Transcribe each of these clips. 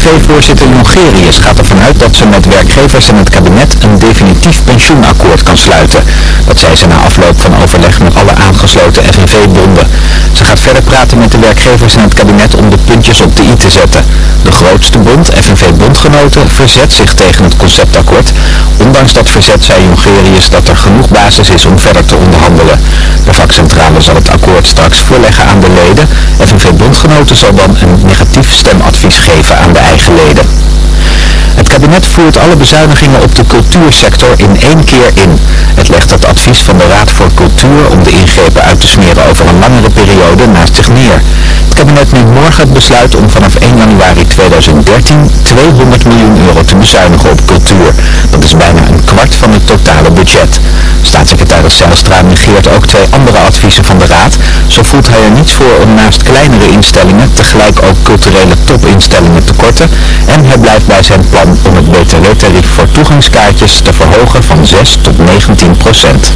FNV-voorzitter Jongerius gaat ervan uit dat ze met werkgevers en het kabinet een definitief pensioenakkoord kan sluiten. Dat zei ze na afloop van overleg met alle aangesloten FNV-bonden. Ze gaat verder praten met de werkgevers en het kabinet om de puntjes op de i te zetten. De grootste bond, FNV-bondgenoten, verzet zich tegen het conceptakkoord. Ondanks dat verzet zei Jongerius dat er genoeg basis is om verder te onderhandelen. De vakcentrale zal het akkoord straks voorleggen aan de leden. FNV-bondgenoten zal dan een negatief stemadvies geven aan de eigen leden. Het kabinet voert alle bezuinigingen op de cultuursector in één keer in. Het legt het advies van de Raad voor Cultuur om de ingrepen uit te smeren over een langere periode naast zich neer. Het kabinet neemt morgen het besluit om vanaf 1 januari 2013 200 miljoen euro te bezuinigen op cultuur. Dat is bijna een kwart van het totale budget. Staatssecretaris Zijlstra negeert ook twee andere adviezen van de Raad. Zo voelt hij er niets voor om naast kleinere instellingen tegelijk ook culturele topinstellingen te korten. En hij blijft bij zijn plan om het btw-tarief voor toegangskaartjes te verhogen van 6 tot 19 procent.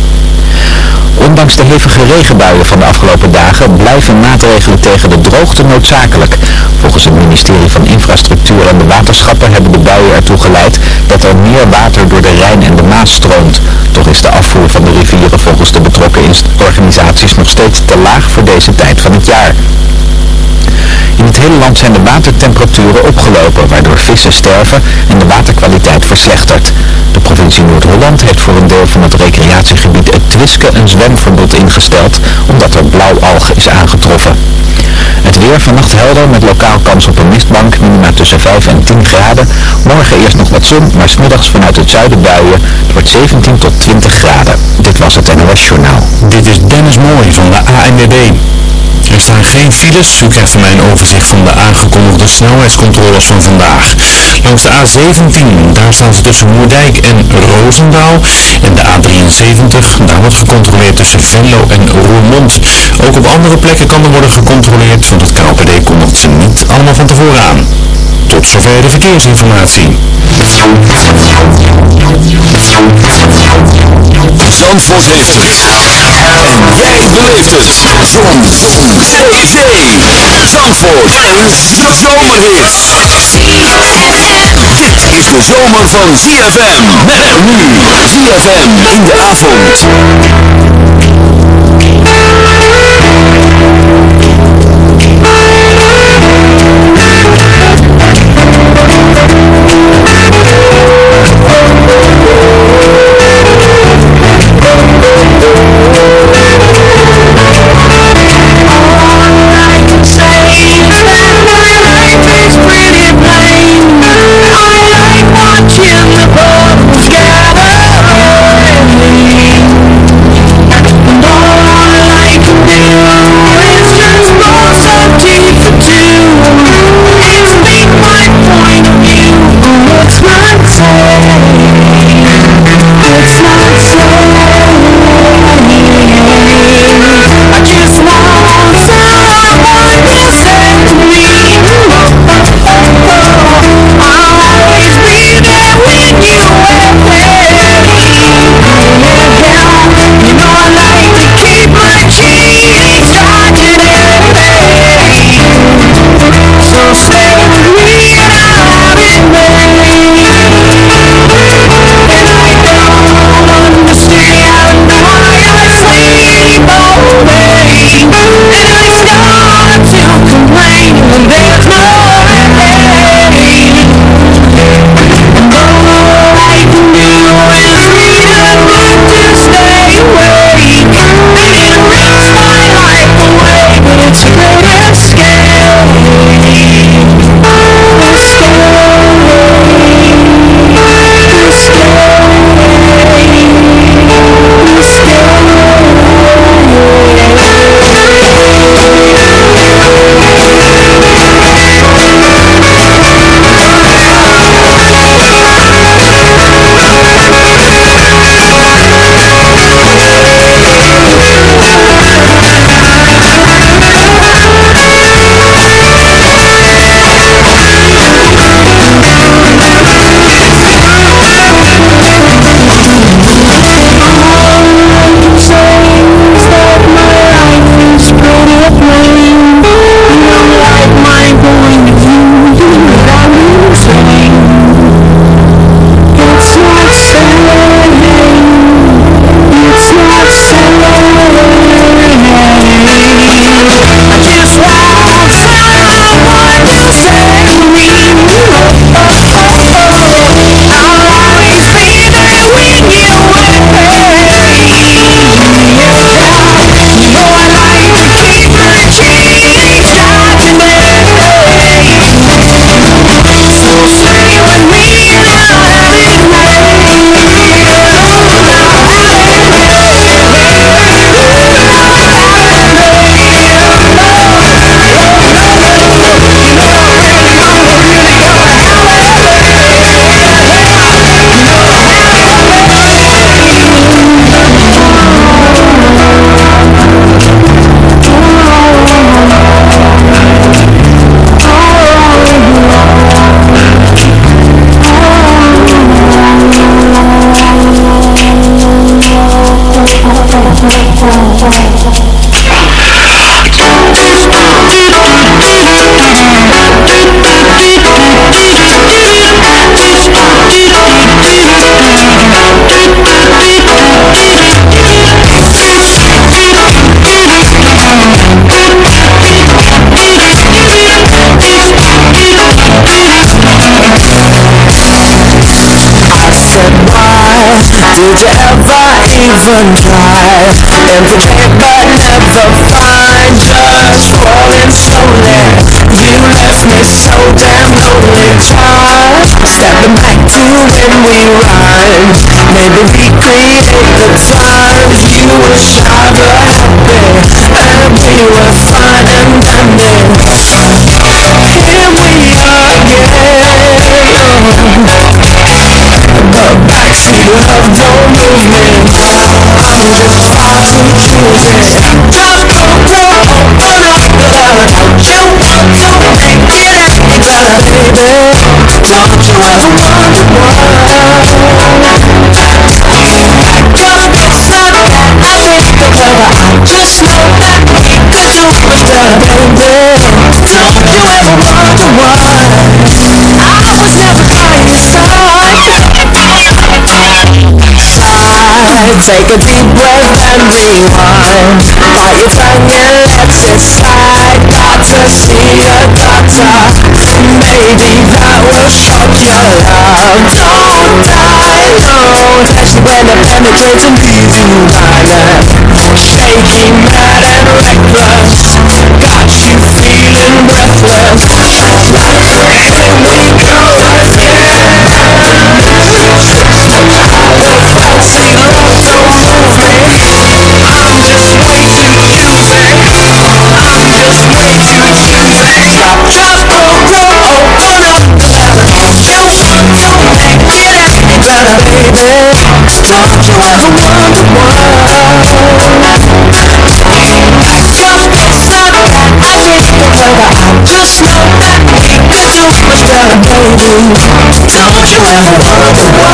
Ondanks de hevige regenbuien van de afgelopen dagen blijven maatregelen tegen de droogte noodzakelijk. Volgens het ministerie van Infrastructuur en de waterschappen hebben de buien ertoe geleid dat er meer water door de Rijn en de Maas stroomt. Toch is de afvoer van de rivieren volgens de betrokken organisaties nog steeds te laag voor deze tijd van het jaar. In het hele land zijn de watertemperaturen opgelopen, waardoor vissen sterven en de waterkwaliteit verslechtert. De provincie Noord-Holland heeft voor een deel van het recreatiegebied het Twiske een zwemverbod ingesteld, omdat er blauwalg is aangetroffen. Het weer vannacht helder met lokaal kans op een mistbank, minima tussen 5 en 10 graden. Morgen eerst nog wat zon, maar smiddags vanuit het zuiden buien. Het wordt 17 tot 20 graden. Dit was het NOS Journaal. Dit is Dennis Mooij van de ANWB. Er staan geen files. U krijgt van mij een overzicht van de aangekondigde snelheidscontroles van vandaag. Langs de A17, daar staan ze tussen Moerdijk en Roosendaal. En de A73, daar wordt gecontroleerd tussen Venlo en Roermond. Ook op andere plekken kan er worden gecontroleerd, want het KLPD kondigt ze niet allemaal van tevoren aan. Tot zover de verkeersinformatie. Zandvoort heeft het. En jij beleeft het. Zon. Zee. Zandvoort. Een zomerhit. Dit is de zomer van ZFM. Met nu. ZFM in de avond. Watching soul. Did you ever even try? And forget but never find Just rolling slowly. You left me so damn lonely. Just stepping back to when we rhymed Maybe recreate the times You were shy but happy. And we were fine Without no movement I'm down to the floor When I feel like You were the only thing that I could have Baby, Don't you ever. Take a deep breath and rewind. Your tongue and let it slide Got to see a doctor. Maybe that will shock your love. Don't die alone As you end up penetrating leave you mindless Shaky, mad and reckless Don't you. ever wonder why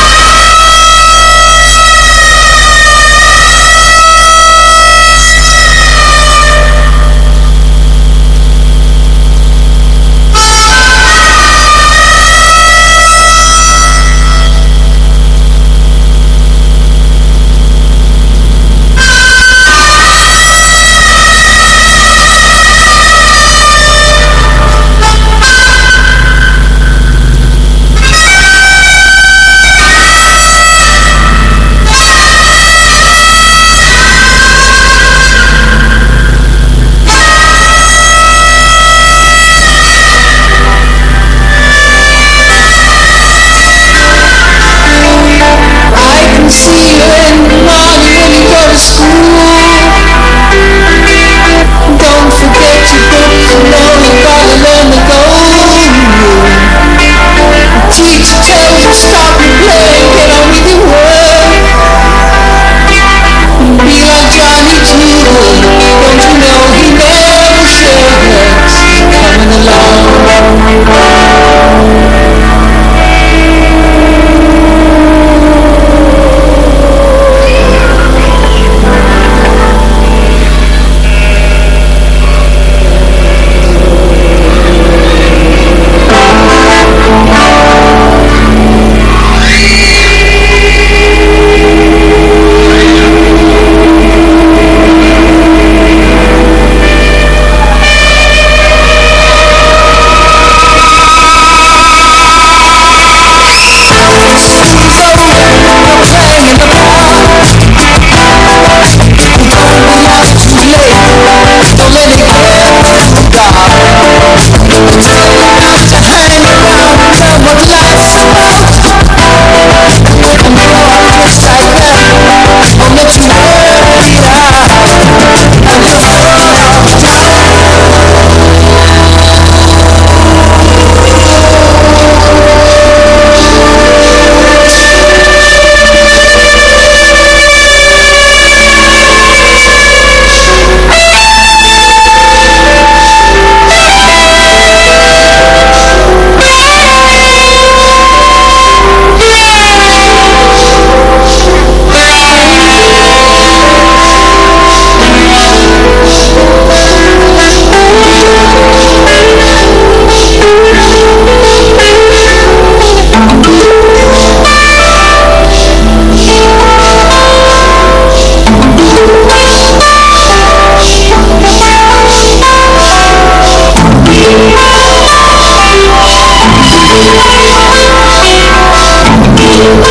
stop playing. you.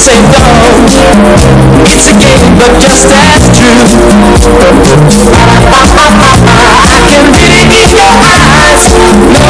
say no. It's a game, but just as true. I can read in your eyes. No,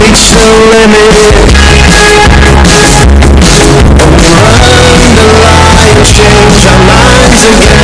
reach so limited Run the light, change our minds again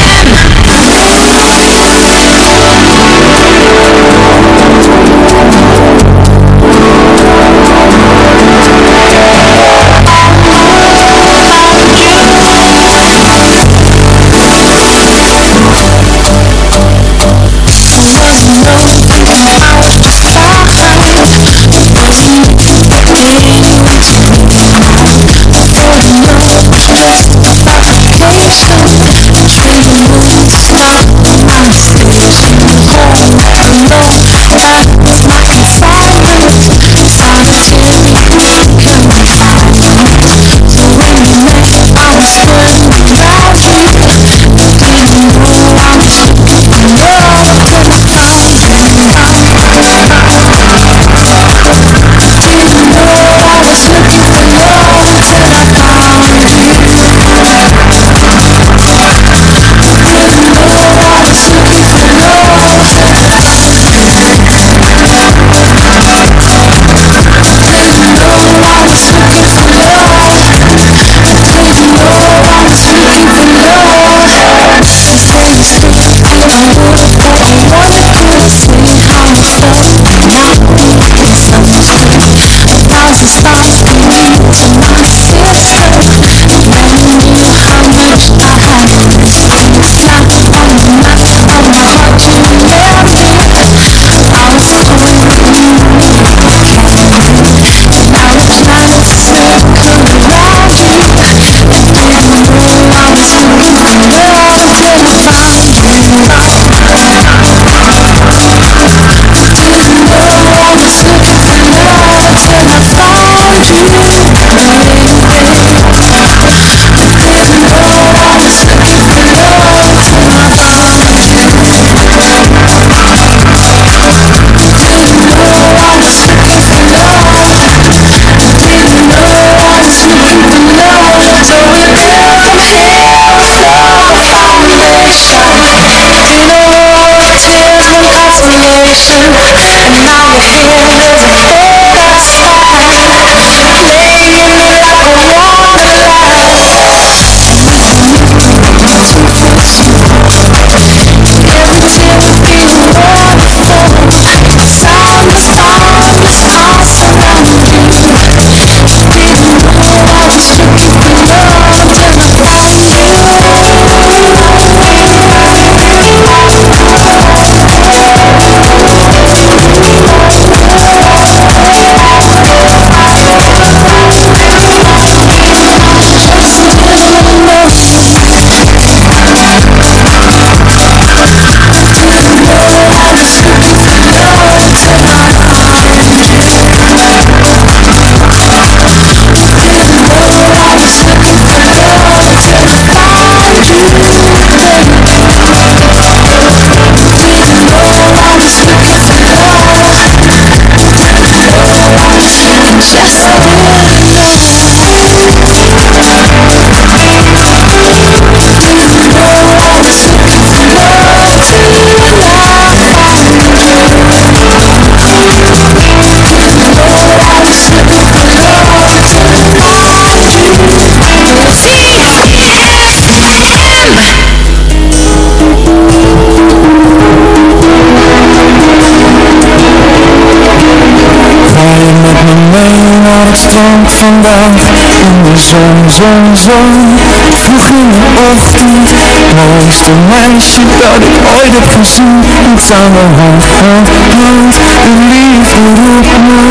in de zon, zon, zon Vroeg in de ochtend Mooiste meisje dat ik ooit heb gezien. Iets aan de hand, hand, hand De liefde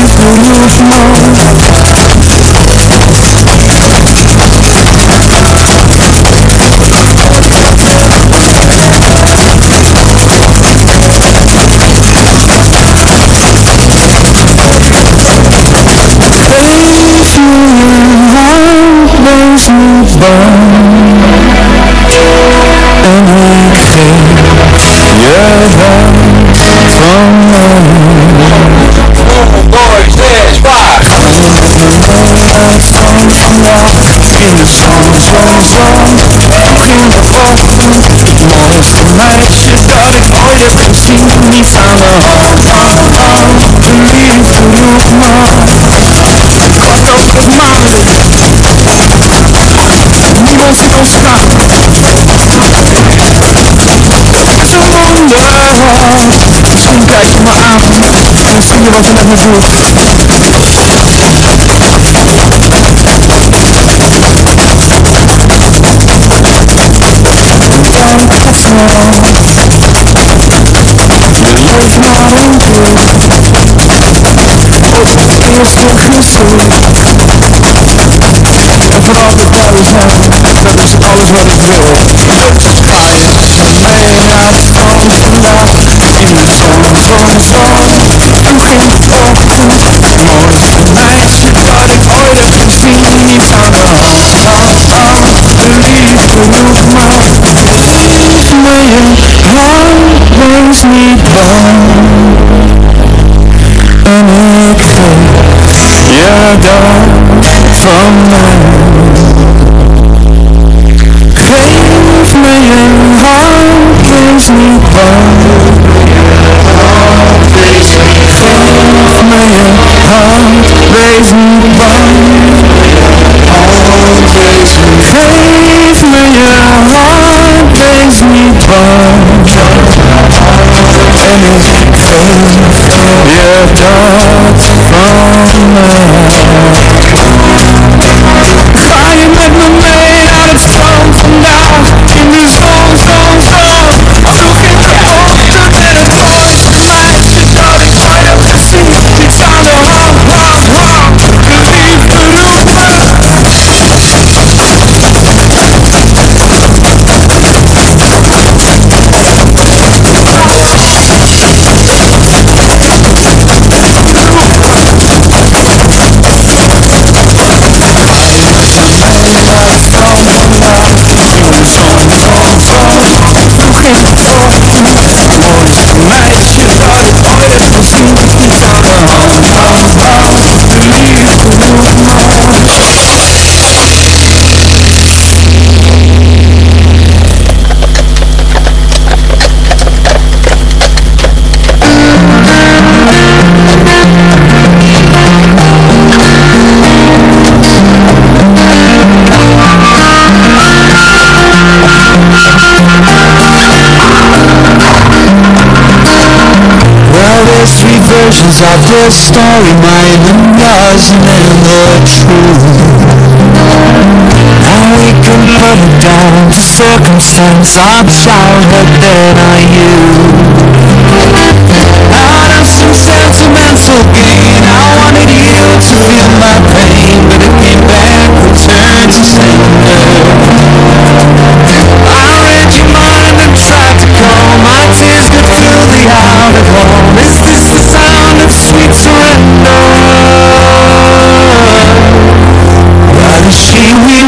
Oh, vanuit mijn vloer. It's my own dream. It's the are van from Cause I've got starry mind and yours never true Now we can put down to circumstance. I'm childhood then are you Out of some sentimental gain. I wanted you to feel my pain But it came back, returned to same We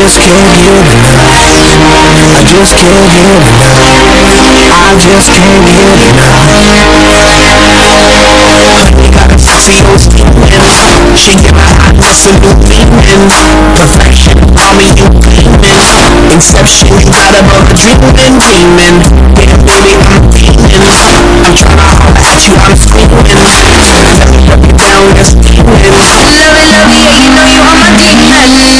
just can't get enough. I just can't get enough. I just can't get enough. Got a old feelings. She give my hotness a new meaning. Perfection, me you gleaming. Inception, you got above a dreaming, dreaming. Yeah, baby, I'm feeling. I'm tryna holler at you, I'm screaming. Let me rub you down, let's steaming. Love it, love it, yeah, you know you are my demon.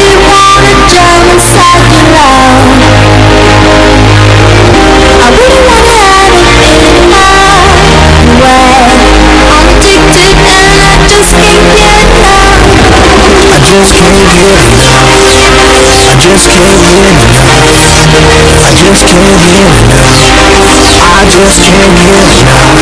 just can't live. I just can't live. I just can't live. I just can't live now.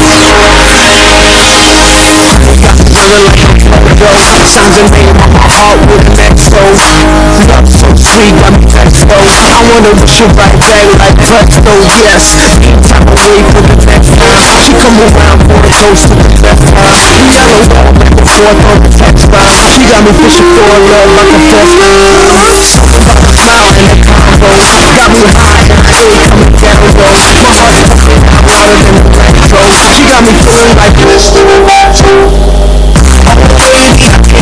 Got me feeling like I'm go name on my heart with an exo Love so sweet, got me texto I wanna wish you right back like presto, yes. Anytime I wait for the next line She come around for a toast to the best time Yellow wall back and forth on the text line She got me fishing for a love like a Something about the smile and the combo Got me high and I ain't coming down low. My heart's pumping out louder than electro She got me feeling like this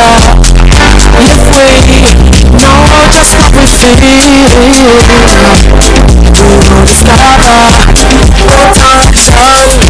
up, you're Know just what we feel We won't stop, time,